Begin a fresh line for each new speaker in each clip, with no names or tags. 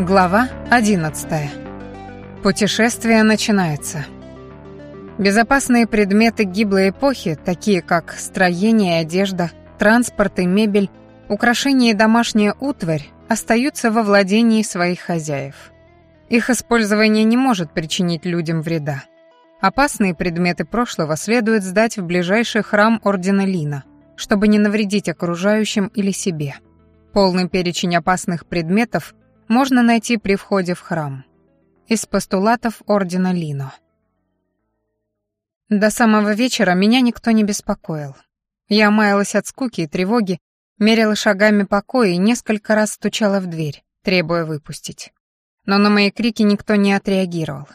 Глава 11. Путешествие начинается. Безопасные предметы гиблой эпохи, такие как строение и одежда, транспорт и мебель, украшения и домашняя утварь, остаются во владении своих хозяев. Их использование не может причинить людям вреда. Опасные предметы прошлого следует сдать в ближайший храм Ордена Лина, чтобы не навредить окружающим или себе. Полный перечень опасных предметов можно найти при входе в храм. Из постулатов ордена Лино. До самого вечера меня никто не беспокоил. Я маялась от скуки и тревоги, мерила шагами покоя и несколько раз стучала в дверь, требуя выпустить. Но на мои крики никто не отреагировал.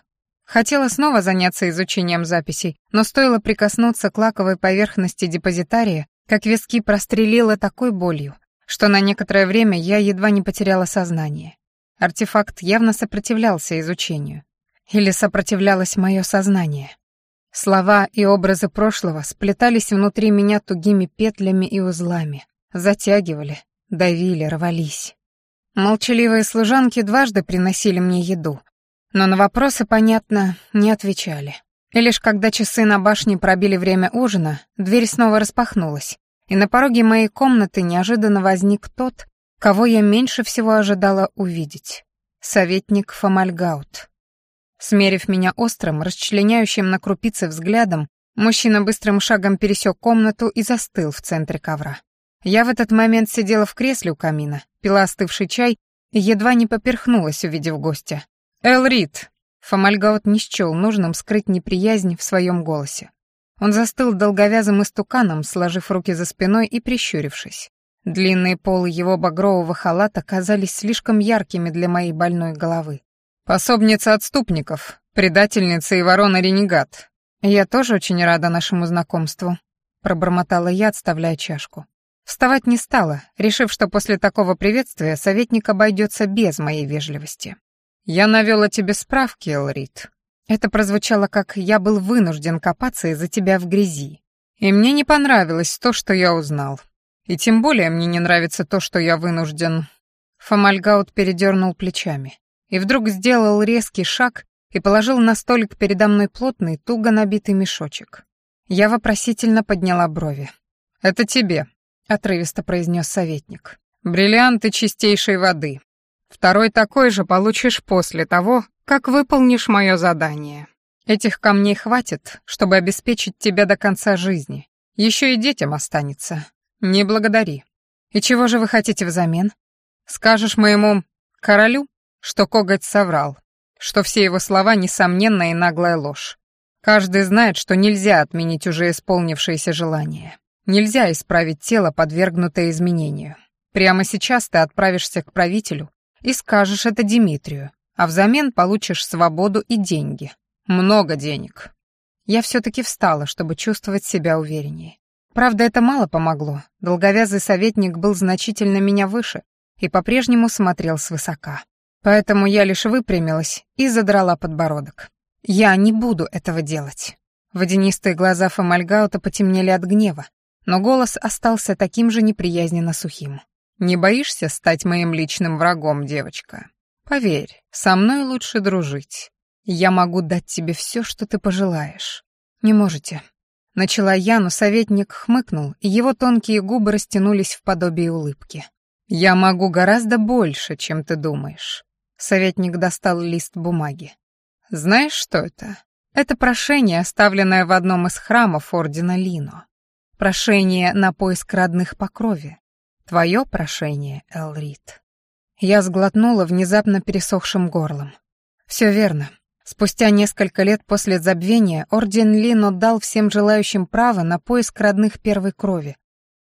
Хотела снова заняться изучением записей, но стоило прикоснуться к лаковой поверхности депозитария, как виски прострелило такой болью, что на некоторое время я едва не потеряла сознание. Артефакт явно сопротивлялся изучению. Или сопротивлялось мое сознание. Слова и образы прошлого сплетались внутри меня тугими петлями и узлами, затягивали, давили, рвались. Молчаливые служанки дважды приносили мне еду, но на вопросы, понятно, не отвечали. И лишь когда часы на башне пробили время ужина, дверь снова распахнулась, и на пороге моей комнаты неожиданно возник тот, кого я меньше всего ожидала увидеть. Советник Фомальгаут. Смерив меня острым, расчленяющим на крупицы взглядом, мужчина быстрым шагом пересек комнату и застыл в центре ковра. Я в этот момент сидела в кресле у камина, пила остывший чай и едва не поперхнулась, увидев гостя. «Эл Рид!» Фомальгаут не счел нужным скрыть неприязнь в своем голосе. Он застыл долговязым истуканом, сложив руки за спиной и прищурившись. Длинные полы его багрового халата казались слишком яркими для моей больной головы. «Пособница отступников, предательница и ворона-ренегат. Я тоже очень рада нашему знакомству», — пробормотала я, отставляя чашку. Вставать не стала, решив, что после такого приветствия советник обойдется без моей вежливости. «Я навел о тебе справки, Элрит». Это прозвучало как «я был вынужден копаться из-за тебя в грязи». И мне не понравилось то, что я узнал. И тем более мне не нравится то, что я вынужден...» Фомальгаут передернул плечами и вдруг сделал резкий шаг и положил на столик передо мной плотный, туго набитый мешочек. Я вопросительно подняла брови. «Это тебе», — отрывисто произнес советник. «Бриллианты чистейшей воды. Второй такой же получишь после того, как выполнишь мое задание. Этих камней хватит, чтобы обеспечить тебя до конца жизни. Еще и детям останется. «Не благодари. И чего же вы хотите взамен? Скажешь моему королю, что коготь соврал, что все его слова — несомненная и наглая ложь. Каждый знает, что нельзя отменить уже исполнившееся желание. Нельзя исправить тело, подвергнутое изменению. Прямо сейчас ты отправишься к правителю и скажешь это Дмитрию, а взамен получишь свободу и деньги. Много денег. Я все-таки встала, чтобы чувствовать себя увереннее. Правда, это мало помогло. Долговязый советник был значительно меня выше и по-прежнему смотрел свысока. Поэтому я лишь выпрямилась и задрала подбородок. «Я не буду этого делать». Водянистые глаза Фомальгаута потемнели от гнева, но голос остался таким же неприязненно сухим. «Не боишься стать моим личным врагом, девочка? Поверь, со мной лучше дружить. Я могу дать тебе все, что ты пожелаешь. Не можете. Начала я, но советник хмыкнул, и его тонкие губы растянулись в подобии улыбки. «Я могу гораздо больше, чем ты думаешь». Советник достал лист бумаги. «Знаешь, что это? Это прошение, оставленное в одном из храмов Ордена Лино. Прошение на поиск родных по крови. Твое прошение, Элрит». Я сглотнула внезапно пересохшим горлом. «Все верно. Спустя несколько лет после забвения орден Лин отдал всем желающим право на поиск родных первой крови,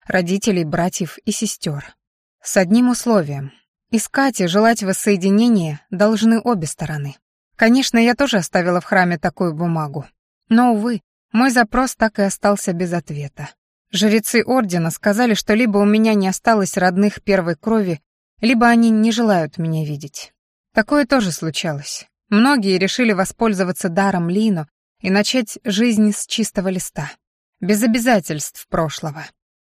родителей, братьев и сестер. С одним условием. Искать и желать воссоединения должны обе стороны. Конечно, я тоже оставила в храме такую бумагу. Но, увы, мой запрос так и остался без ответа. Жрецы ордена сказали, что либо у меня не осталось родных первой крови, либо они не желают меня видеть. Такое тоже случалось. Многие решили воспользоваться даром Лину и начать жизнь с чистого листа, без обязательств прошлого.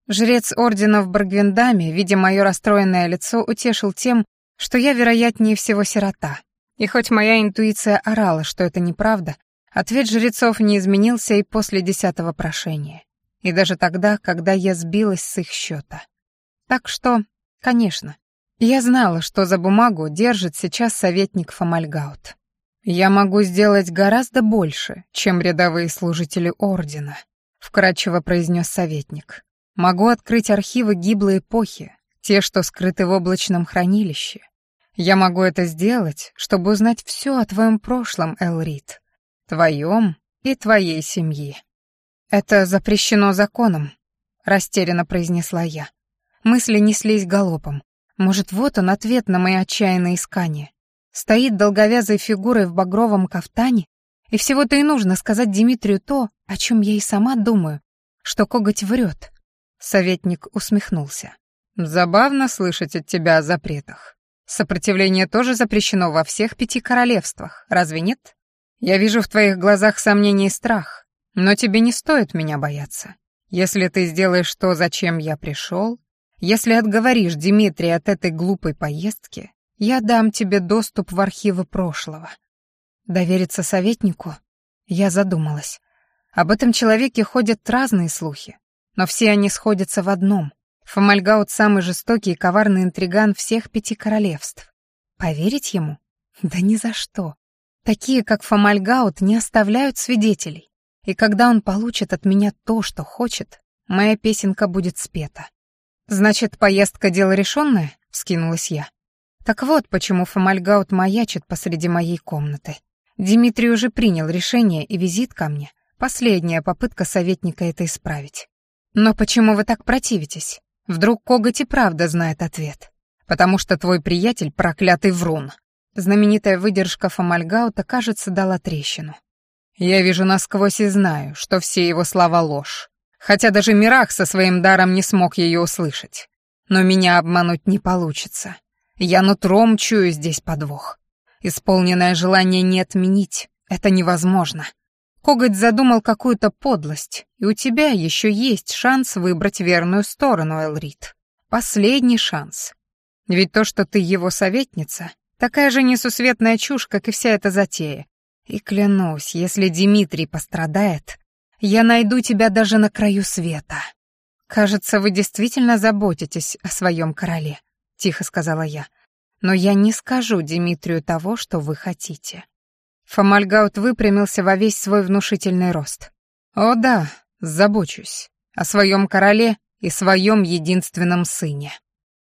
Жрец ордена в Баргвиндаме, видя мое расстроенное лицо, утешил тем, что я, вероятнее всего, сирота. И хоть моя интуиция орала, что это неправда, ответ жрецов не изменился и после десятого прошения. И даже тогда, когда я сбилась с их счета. Так что, конечно, я знала, что за бумагу держит сейчас советник Фомальгаут. «Я могу сделать гораздо больше, чем рядовые служители Ордена», — вкратчиво произнес советник. «Могу открыть архивы гиблой эпохи, те, что скрыты в облачном хранилище. Я могу это сделать, чтобы узнать все о твоем прошлом, Элрит, твоем и твоей семьи». «Это запрещено законом», — растерянно произнесла я. Мысли неслись галопом. Может, вот он ответ на мои отчаянные искания стоит долговязой фигурой в багровом кафтане, и всего-то и нужно сказать Дмитрию то, о чем я и сама думаю, что коготь врет. Советник усмехнулся. «Забавно слышать от тебя о запретах. Сопротивление тоже запрещено во всех пяти королевствах, разве нет? Я вижу в твоих глазах сомнение и страх, но тебе не стоит меня бояться. Если ты сделаешь то, зачем я пришел, если отговоришь Дмитрия от этой глупой поездки, я дам тебе доступ в архивы прошлого. Довериться советнику? Я задумалась. Об этом человеке ходят разные слухи, но все они сходятся в одном. Фомальгаут — самый жестокий и коварный интриган всех пяти королевств. Поверить ему? Да ни за что. Такие, как Фомальгаут, не оставляют свидетелей. И когда он получит от меня то, что хочет, моя песенка будет спета. «Значит, поездка — дело решенное?» — вскинулась я. Так вот, почему Фомальгаут маячит посреди моей комнаты. Дмитрий уже принял решение, и визит ко мне — последняя попытка советника это исправить. Но почему вы так противитесь? Вдруг коготь и правда знает ответ. Потому что твой приятель — проклятый врун. Знаменитая выдержка Фомальгаута, кажется, дала трещину. Я вижу насквозь и знаю, что все его слова — ложь. Хотя даже Мирах со своим даром не смог ее услышать. Но меня обмануть не получится. Я нутром чую здесь подвох. Исполненное желание не отменить. Это невозможно. Коготь задумал какую-то подлость, и у тебя еще есть шанс выбрать верную сторону, Элрит. Последний шанс. Ведь то, что ты его советница, такая же несусветная чушь, как и вся эта затея. И клянусь, если Дмитрий пострадает, я найду тебя даже на краю света. Кажется, вы действительно заботитесь о своем короле. — тихо сказала я. «Но я не скажу Дмитрию того, что вы хотите». Фомальгаут выпрямился во весь свой внушительный рост. «О да, забочусь. О своем короле и своем единственном сыне».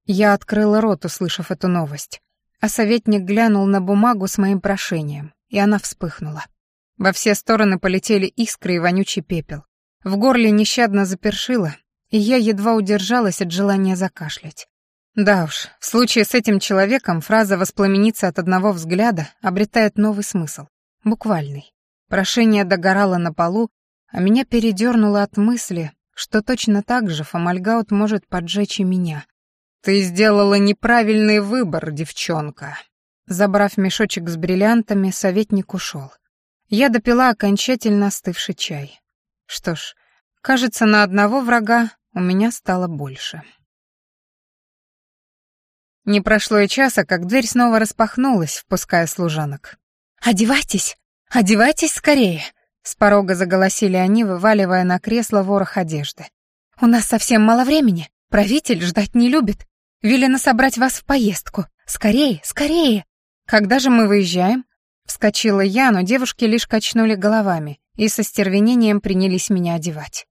Я открыла рот, услышав эту новость. А советник глянул на бумагу с моим прошением, и она вспыхнула. Во все стороны полетели искры и вонючий пепел. В горле нещадно запершило, и я едва удержалась от желания закашлять. Да уж, в случае с этим человеком фраза «воспламениться от одного взгляда» обретает новый смысл. Буквальный. Прошение догорало на полу, а меня передернуло от мысли, что точно так же Фомальгаут может поджечь и меня. «Ты сделала неправильный выбор, девчонка». Забрав мешочек с бриллиантами, советник ушел. Я допила окончательно остывший чай. Что ж, кажется, на одного врага у меня стало больше. Не прошло и часа, как дверь снова распахнулась, впуская служанок. «Одевайтесь! Одевайтесь скорее!» С порога заголосили они, вываливая на кресло ворох одежды. «У нас совсем мало времени. Правитель ждать не любит. Велено собрать вас в поездку. Скорее, скорее!» «Когда же мы выезжаем?» Вскочила я, но девушки лишь качнули головами и со стервенением принялись меня одевать.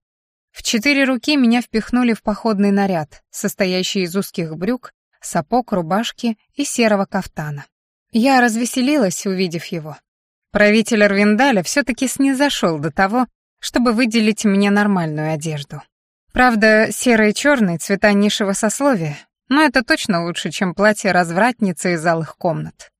В четыре руки меня впихнули в походный наряд, состоящий из узких брюк, сапог, рубашки и серого кафтана. Я развеселилась, увидев его. Правитель Арвиндаля все-таки снизошел до того, чтобы выделить мне нормальную одежду. Правда, серый и черный — цвета низшего сословия, но это точно лучше, чем платье развратницы из алых комнат.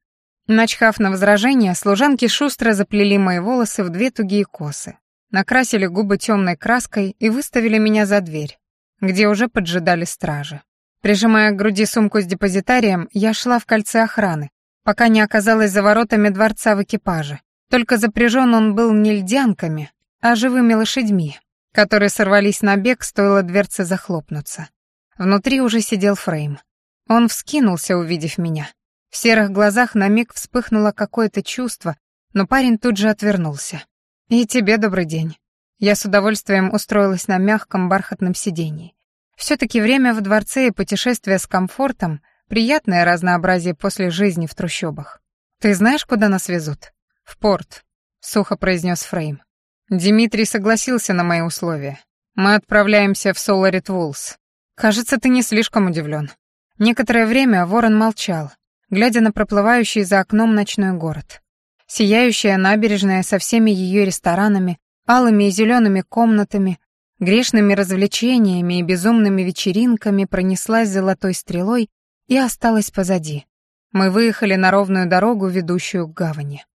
Начхав на возражение, служанки шустро заплели мои волосы в две тугие косы, накрасили губы темной краской и выставили меня за дверь, где уже поджидали стражи. Прижимая к груди сумку с депозитарием, я шла в кольце охраны, пока не оказалась за воротами дворца в экипаже. Только запряжен он был не льдянками, а живыми лошадьми, которые сорвались на бег, стоило дверце захлопнуться. Внутри уже сидел Фрейм. Он вскинулся, увидев меня. В серых глазах на миг вспыхнуло какое-то чувство, но парень тут же отвернулся. «И тебе добрый день». Я с удовольствием устроилась на мягком бархатном сидении. Все-таки время в дворце и путешествия с комфортом — приятное разнообразие после жизни в трущобах. «Ты знаешь, куда нас везут?» «В порт», — сухо произнес Фрейм. «Димитрий согласился на мои условия. Мы отправляемся в Соларит Вулс. Кажется, ты не слишком удивлен. Некоторое время Ворон молчал, глядя на проплывающий за окном ночной город. Сияющая набережная со всеми ее ресторанами, алыми и зелеными комнатами, Грешными развлечениями и безумными вечеринками пронеслась золотой стрелой и осталась позади. Мы выехали на ровную дорогу, ведущую к гавани.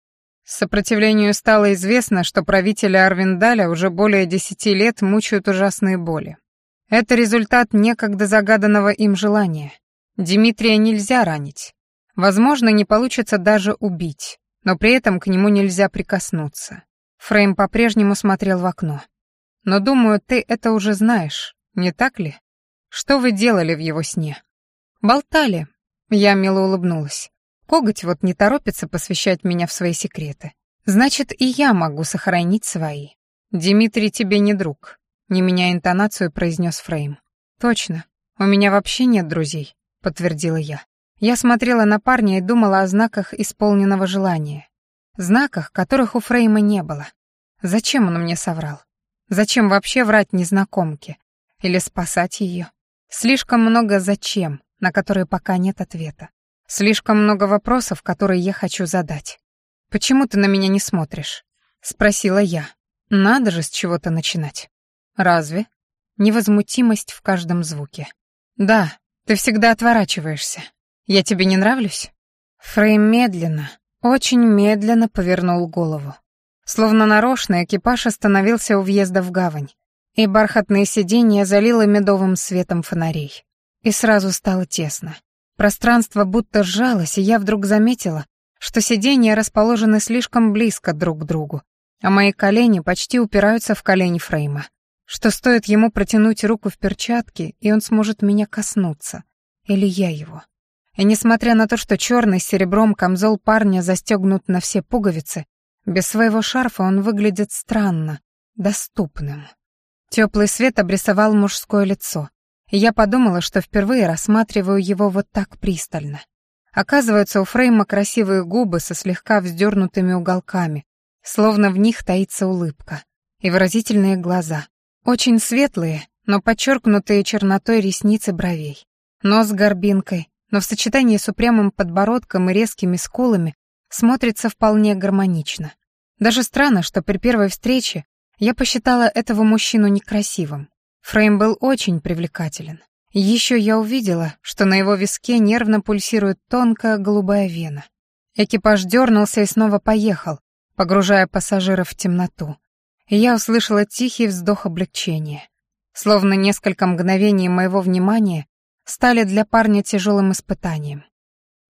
Сопротивлению стало известно, что правители Арвиндаля уже более десяти лет мучают ужасные боли. Это результат некогда загаданного им желания. Димитрия нельзя ранить. Возможно, не получится даже убить, но при этом к нему нельзя прикоснуться. Фрейм по-прежнему смотрел в окно. Но, думаю, ты это уже знаешь, не так ли? Что вы делали в его сне?» «Болтали». Я мило улыбнулась. Коготь вот не торопится посвящать меня в свои секреты. Значит, и я могу сохранить свои. «Димитрий тебе не друг», — не меня интонацию, произнес Фрейм. «Точно. У меня вообще нет друзей», — подтвердила я. Я смотрела на парня и думала о знаках исполненного желания. Знаках, которых у Фрейма не было. Зачем он мне соврал? Зачем вообще врать незнакомке? Или спасать ее? Слишком много «зачем», на которые пока нет ответа. Слишком много вопросов, которые я хочу задать. «Почему ты на меня не смотришь?» — спросила я. «Надо же с чего-то начинать». «Разве?» Невозмутимость в каждом звуке. «Да, ты всегда отворачиваешься. Я тебе не нравлюсь?» Фрей медленно, очень медленно повернул голову. Словно нарочно экипаж остановился у въезда в гавань, и бархатные сиденья залило медовым светом фонарей. И сразу стало тесно. Пространство будто сжалось, и я вдруг заметила, что сиденья расположены слишком близко друг к другу, а мои колени почти упираются в колени Фрейма. Что стоит ему протянуть руку в перчатке, и он сможет меня коснуться. Или я его. И несмотря на то, что черный с серебром камзол парня застегнут на все пуговицы, без своего шарфа он выглядит странно, доступным. Теплый свет обрисовал мужское лицо, я подумала, что впервые рассматриваю его вот так пристально. Оказывается, у Фрейма красивые губы со слегка вздернутыми уголками, словно в них таится улыбка, и выразительные глаза, очень светлые, но подчеркнутые чернотой ресницы бровей, нос с горбинкой, но в сочетании с упрямым подбородком и резкими скулами смотрится вполне гармонично. Даже странно, что при первой встрече я посчитала этого мужчину некрасивым. Фрейм был очень привлекателен. И еще я увидела, что на его виске нервно пульсирует тонкая голубая вена. Экипаж дернулся и снова поехал, погружая пассажиров в темноту. Я услышала тихий вздох облегчения. Словно несколько мгновений моего внимания стали для парня тяжелым испытанием.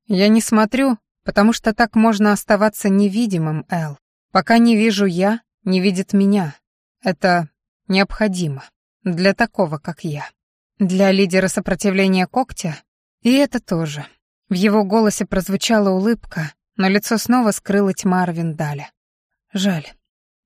«Я не смотрю, потому что так можно оставаться невидимым, Эл», Пока не вижу я, не видит меня. Это необходимо для такого, как я. Для лидера сопротивления когтя? И это тоже. В его голосе прозвучала улыбка, но лицо снова скрыла тьма Арвиндаля. Жаль.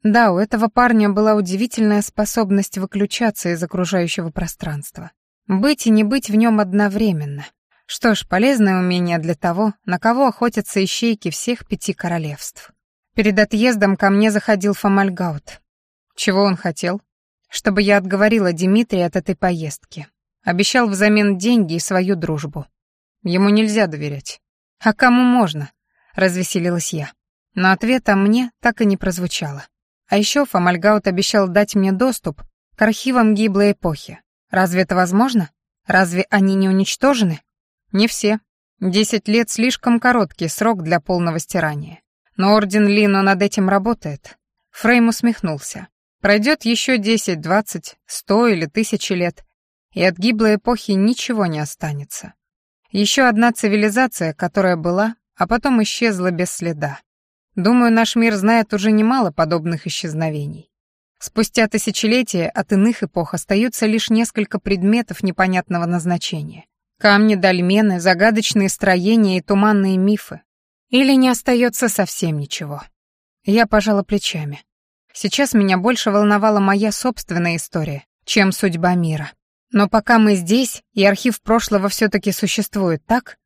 Да, у этого парня была удивительная способность выключаться из окружающего пространства. Быть и не быть в нем одновременно. Что ж, полезное умение для того, на кого охотятся ищейки всех пяти королевств. Перед отъездом ко мне заходил Фомальгаут. Чего он хотел? Чтобы я отговорила Дмитрия от этой поездки. Обещал взамен деньги и свою дружбу. Ему нельзя доверять. А кому можно? Развеселилась я. Но ответа мне так и не прозвучало. А еще Фомальгаут обещал дать мне доступ к архивам гиблой эпохи. Разве это возможно? Разве они не уничтожены? Не все. Десять лет — слишком короткий срок для полного стирания. Но Орден Лино над этим работает. Фрейм усмехнулся. Пройдет еще 10, 20, 100 или тысячи лет, и от гиблой эпохи ничего не останется. Еще одна цивилизация, которая была, а потом исчезла без следа. Думаю, наш мир знает уже немало подобных исчезновений. Спустя тысячелетия от иных эпох остаются лишь несколько предметов непонятного назначения. Камни, дольмены, загадочные строения и туманные мифы. Или не остается совсем ничего. Я пожала плечами. Сейчас меня больше волновала моя собственная история, чем судьба мира. Но пока мы здесь, и архив прошлого все-таки существует, так?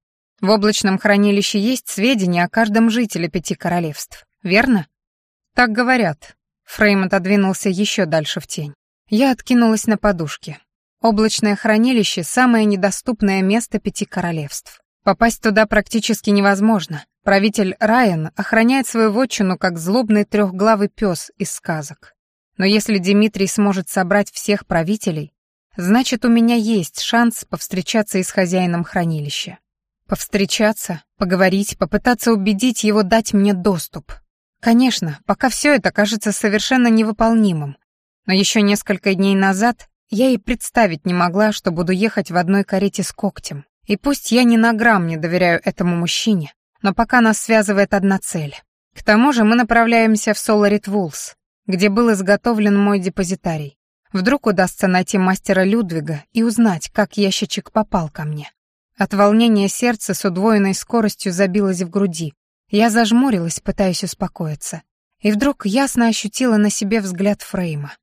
В облачном хранилище есть сведения о каждом жителе пяти королевств, верно? Так говорят. Фрейм отодвинулся еще дальше в тень. Я откинулась на подушке. Облачное хранилище — самое недоступное место пяти королевств. Попасть туда практически невозможно, Правитель Райан охраняет свою вотчину как злобный трехглавый пес из сказок. Но если Дмитрий сможет собрать всех правителей, значит, у меня есть шанс повстречаться и с хозяином хранилища. Повстречаться, поговорить, попытаться убедить его дать мне доступ. Конечно, пока все это кажется совершенно невыполнимым, но еще несколько дней назад я и представить не могла, что буду ехать в одной карете с когтем. И пусть я ни на грамм не доверяю этому мужчине, но пока нас связывает одна цель. К тому же мы направляемся в Соларит Вулс, где был изготовлен мой депозитарий. Вдруг удастся найти мастера Людвига и узнать, как ящичек попал ко мне. От волнения сердце с удвоенной скоростью забилось в груди. Я зажмурилась, пытаясь успокоиться. И вдруг ясно ощутила на себе взгляд Фрейма.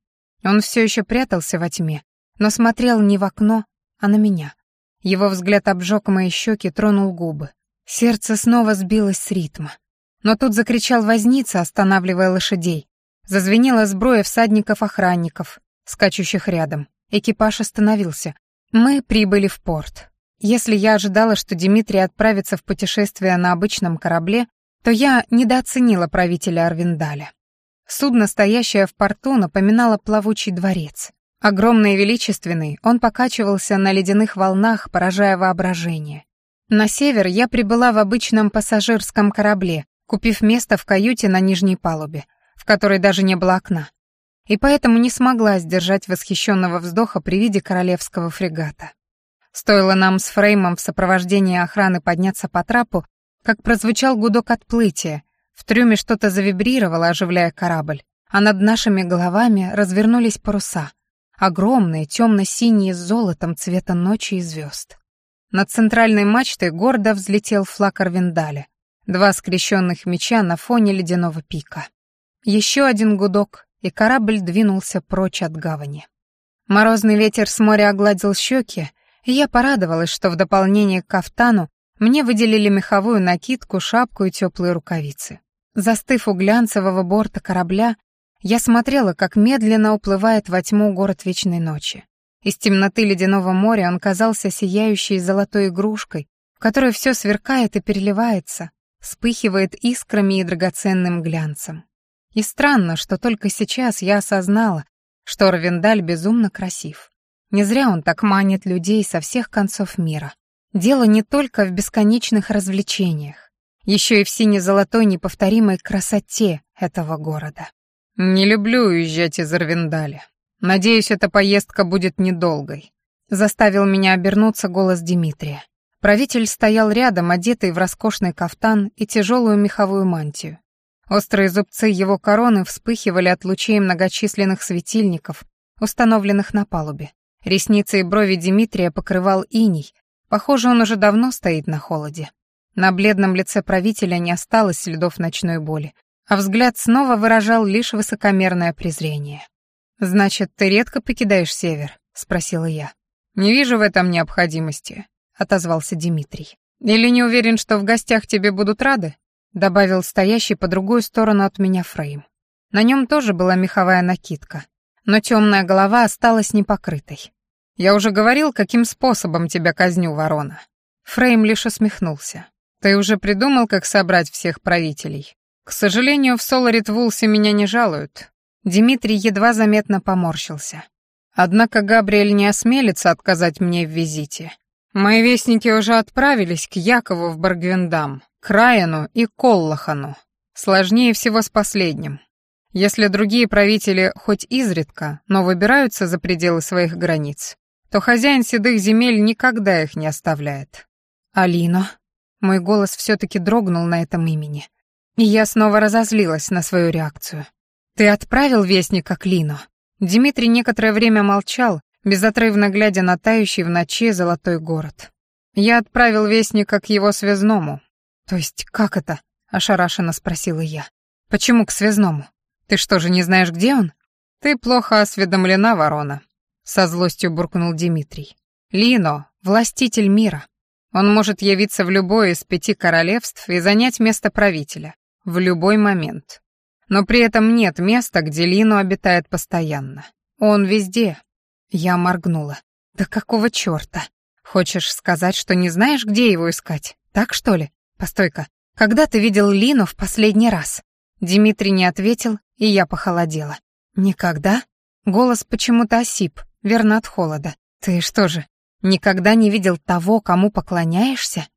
Он все еще прятался во тьме, но смотрел не в окно, а на меня. Его взгляд обжег мои щеки, тронул губы. Сердце снова сбилось с ритма. Но тут закричал возница, останавливая лошадей. Зазвенела сброя всадников-охранников, скачущих рядом. Экипаж остановился. Мы прибыли в порт. Если я ожидала, что Дмитрий отправится в путешествие на обычном корабле, то я недооценила правителя Арвиндаля. Судно, стоящее в порту, напоминало плавучий дворец. Огромный и величественный, он покачивался на ледяных волнах, поражая воображение. На север я прибыла в обычном пассажирском корабле, купив место в каюте на нижней палубе, в которой даже не было окна. И поэтому не смогла сдержать восхищенного вздоха при виде королевского фрегата. Стоило нам с Фреймом в сопровождении охраны подняться по трапу, как прозвучал гудок отплытия, в трюме что-то завибрировало, оживляя корабль, а над нашими головами развернулись паруса, огромные, темно-синие с золотом цвета ночи и звезд. Над центральной мачтой гордо взлетел флаг Арвиндаля. Два скрещенных меча на фоне ледяного пика. Еще один гудок, и корабль двинулся прочь от гавани. Морозный ветер с моря огладил щеки, и я порадовалась, что в дополнение к кафтану мне выделили меховую накидку, шапку и теплые рукавицы. Застыв у глянцевого борта корабля, я смотрела, как медленно уплывает во тьму город вечной ночи. Из темноты ледяного моря он казался сияющей золотой игрушкой, в которой все сверкает и переливается, вспыхивает искрами и драгоценным глянцем. И странно, что только сейчас я осознала, что Равендаль безумно красив. Не зря он так манит людей со всех концов мира. Дело не только в бесконечных развлечениях, еще и в сине-золотой неповторимой красоте этого города. «Не люблю уезжать из Арвендаля», Надеюсь, эта поездка будет недолгой. Заставил меня обернуться голос Дмитрия. Правитель стоял рядом, одетый в роскошный кафтан и тяжелую меховую мантию. Острые зубцы его короны вспыхивали от лучей многочисленных светильников, установленных на палубе. Ресницы и брови Дмитрия покрывал иней. Похоже, он уже давно стоит на холоде. На бледном лице правителя не осталось следов ночной боли, а взгляд снова выражал лишь высокомерное презрение. «Значит, ты редко покидаешь север?» — спросила я. «Не вижу в этом необходимости», — отозвался Дмитрий. «Или не уверен, что в гостях тебе будут рады?» — добавил стоящий по другую сторону от меня Фрейм. На нем тоже была меховая накидка, но темная голова осталась непокрытой. «Я уже говорил, каким способом тебя казню, ворона». Фрейм лишь усмехнулся. «Ты уже придумал, как собрать всех правителей? К сожалению, в Соларит Вулсе меня не жалуют, Дмитрий едва заметно поморщился. Однако Габриэль не осмелится отказать мне в визите. Мои вестники уже отправились к Якову в Баргвендам, к Райану и Коллахану. Сложнее всего с последним. Если другие правители хоть изредка, но выбираются за пределы своих границ, то хозяин седых земель никогда их не оставляет. «Алина», мой голос все-таки дрогнул на этом имени. И я снова разозлилась на свою реакцию. «Ты отправил вестника Клино. Дмитрий некоторое время молчал, безотрывно глядя на тающий в ночи золотой город. «Я отправил вестника к его связному». «То есть как это?» — ошарашенно спросила я. «Почему к связному? Ты что же не знаешь, где он?» «Ты плохо осведомлена, ворона», — со злостью буркнул Дмитрий. «Лино — властитель мира. Он может явиться в любое из пяти королевств и занять место правителя. В любой момент. Но при этом нет места, где Лино обитает постоянно. Он везде. Я моргнула. Да какого чёрта? Хочешь сказать, что не знаешь, где его искать? Так что ли? Постой-ка. Когда ты видел Лино в последний раз? Дмитрий не ответил, и я похолодела. Никогда? Голос почему-то осип, верно от холода. Ты что же, никогда не видел того, кому поклоняешься?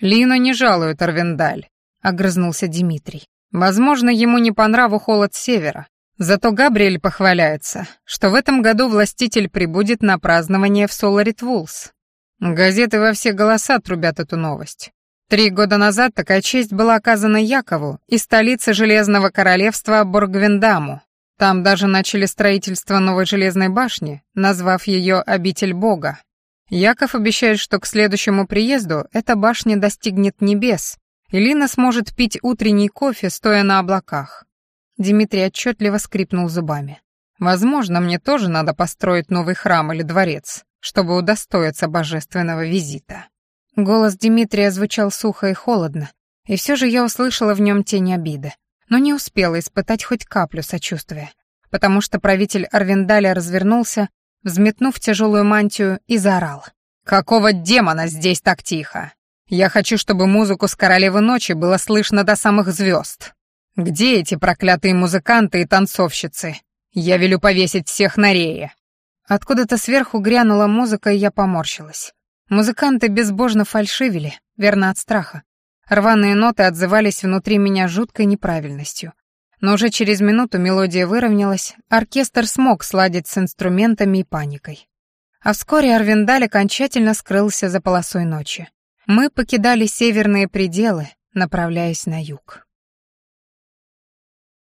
Лино не жалует Арвендаль, огрызнулся Дмитрий. Возможно, ему не по нраву холод севера, зато Габриэль похваляется, что в этом году властитель прибудет на празднование в Соларит Вулс. Газеты во все голоса трубят эту новость. Три года назад такая честь была оказана Якову и столице Железного Королевства Боргвиндаму. Там даже начали строительство новой железной башни, назвав ее «Обитель Бога». Яков обещает, что к следующему приезду эта башня достигнет небес, Элина сможет пить утренний кофе, стоя на облаках. Дмитрий отчетливо скрипнул зубами. Возможно, мне тоже надо построить новый храм или дворец, чтобы удостоиться божественного визита. Голос Дмитрия звучал сухо и холодно, и все же я услышала в нем тень обиды, но не успела испытать хоть каплю сочувствия, потому что правитель Арвендаля развернулся, взметнув тяжелую мантию, и заорал. «Какого демона здесь так тихо? Я хочу, чтобы музыку с «Королевы ночи» было слышно до самых звезд. Где эти проклятые музыканты и танцовщицы? Я велю повесить всех на рее». Откуда-то сверху грянула музыка, и я поморщилась. Музыканты безбожно фальшивили, верно, от страха. Рваные ноты отзывались внутри меня жуткой неправильностью. Но уже через минуту мелодия выровнялась, оркестр смог сладить с инструментами и паникой. А вскоре Арвиндаль окончательно скрылся за полосой ночи. Мы покидали северные пределы, направляясь на юг.